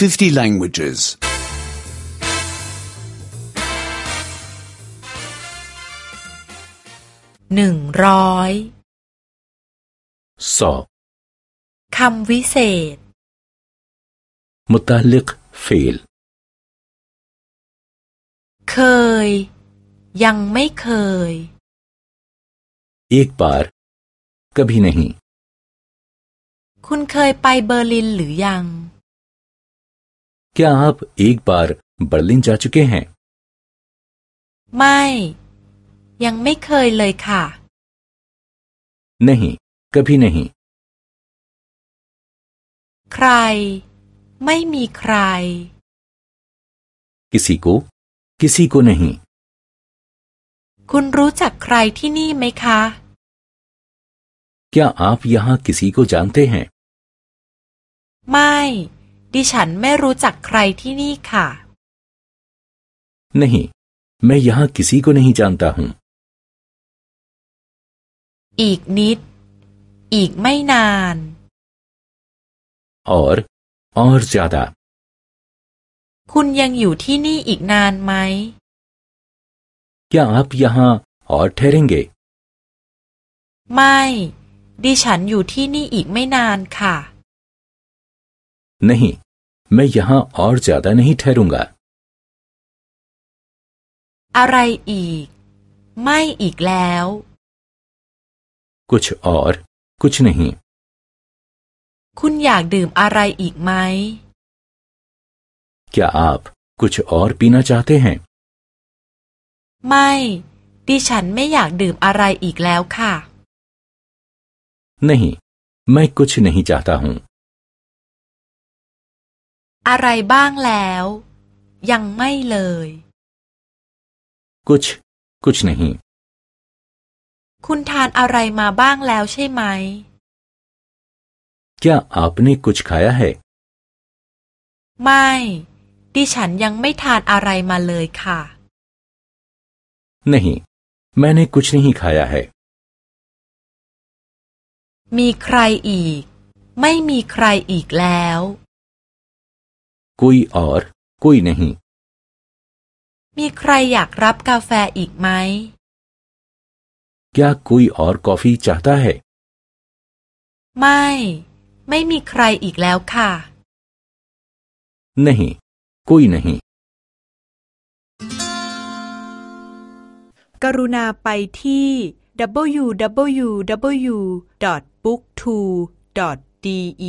50 languages. หนึ่งร้อย सौ คำวิเศษ मुतालिक फेल เคย ยังไม่เคย एक बार कभी नहीं คุณเคยไปเบอร์ลินหรือยัง क्या आप एक बार बर्लिन जा चुके हैं ไม่ ยังไม่เคยเลยค่ะ नहीं कभी नहीं ใคร ไม่มีใคร किसी को किसी को नहीं คุณรู้จักใครที่นี่ไหมคะ क्या आप यहाँ किसी को जानते हैं ไม่ ดิฉันไม่รู้จักใครที่นี่ค่ะ नहीं मैं यहाँ किसी को नहीं जानता हूँ อีกนิด อีกไม่นาน और और ज्यादा คุณยังอยู่ที่นี่อีกนานไหม क्या आप यहाँ और ठहरेंगे ไม่ ดิฉันอยู่ที่นี่อีกไม่นานค่ะ नहीं मैं यहाँ और ज्यादा नहीं ठहरूंगा อะไรอีก ไม่อีกแล้ว कुछ और कुछ नहीं คุณอยากดื่มอะไรอีกไหม क्या आप कुछ और पीना चाहते हैं ไม่ ดิฉันไม่อยากดื่มอะไรอีกแล้วค่ะ नहीं मैं कुछ नहीं चाहता हूँ อะไรบ้างแล้ว ยังไม่เลย कुछ कुछ नहीं คุณทานอะไรมาบ้างแล้วใช่ไหม क्या आपने कुछ खाया है ไม่ ดิฉันยังไม่ทานอะไรมาเลยค่ะ नहीं मैंने कुछ नहीं खाया है มีใครอีก ไม่มีใครอีกแล้ว कोई और कोई नहीं มีใครอยากรับกาแฟอีกไหม क्या कोई और कॉफी चाहता है ไม่ ไม่มีใครอีกแล้วค่ะ नहीं कोई नहीं กรุณาไปที่ www.booktwo.de